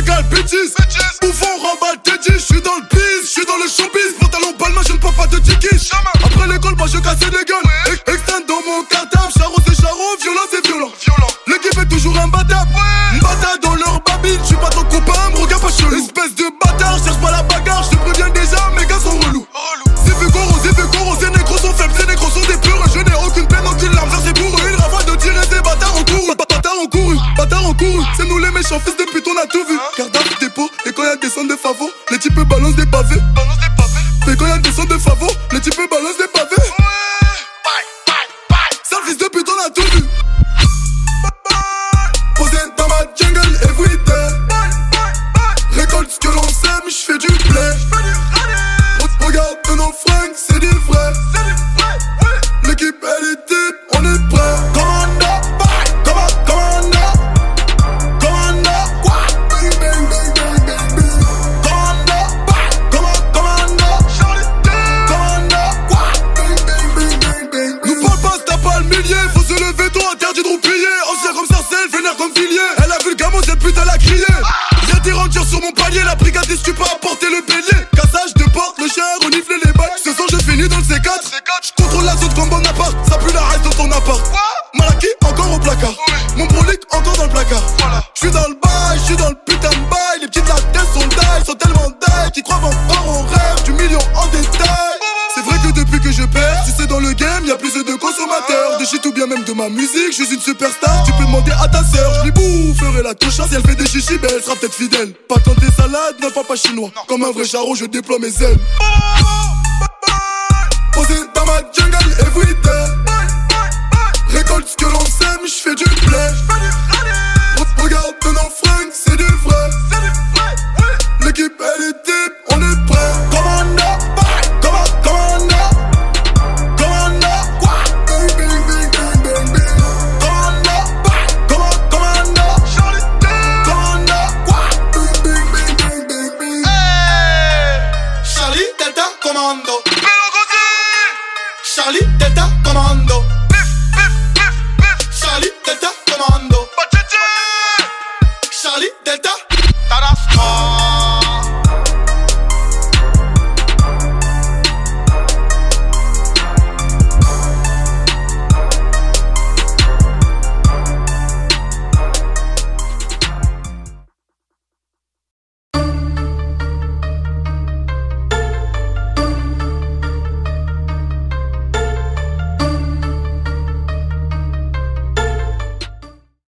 régale, bêtise. Bouffon, remballe, dédié, j'suis dans le biz, j'suis dans le showbiz. Pantalon, palma, je ne prends pas de tickets. Après l'école, moi je cassais les gueules. Extend dans mon cartable, charron c'est charron, violent c'est violent. L'équipe est toujours imbattable. Bata dans leur babine, j'suis pas ton copain, me regarde pas chelou. Espèce de bâtard, cherche pas la bagarre, j'te préviens déjà, mes gars sont relous. C'est fait goro, c'est fait goro, c'est négro sont faibles, c'est négro sont des purs. Je n'ai aucune peine, aucune larme, c'est pour eux. Une rafale de tirer des bâtards en couru. Bâtards en couru, bâtards en couru. C'est nous les méchants, fils de pute a tout vu. Cardaf, dépôt, et quand y'a des sons de favo, les types balancent des pavés. Et quand y'a des sons de favo, les types balancent des pavés. Mon palier, la brigadiste, tu peux apporter le bélier. Cassage de porte, le chien a reniflé les bacs. Ce soir, je finis dans le C4. J'contrôle la zone comme bon appart. Ça pue la reste dans ton appart. Malaki, encore au placard. Mon brolic, encore dans le placard. J'suis dans le bail, j'suis dans le putain de bail. Les petites latelles sont die, sont tellement die. Qui croient encore au rêve bien même de ma musique, je suis une superstar. Tu peux demander à ta sœur, je lui boufferai la touche. Si elle fait des chichis, ben elle sera peut-être fidèle. Pas quand des salades, ne pas pas chinois. Comme un vrai charron, je déploie mes ailes. comando. Salí, te comando.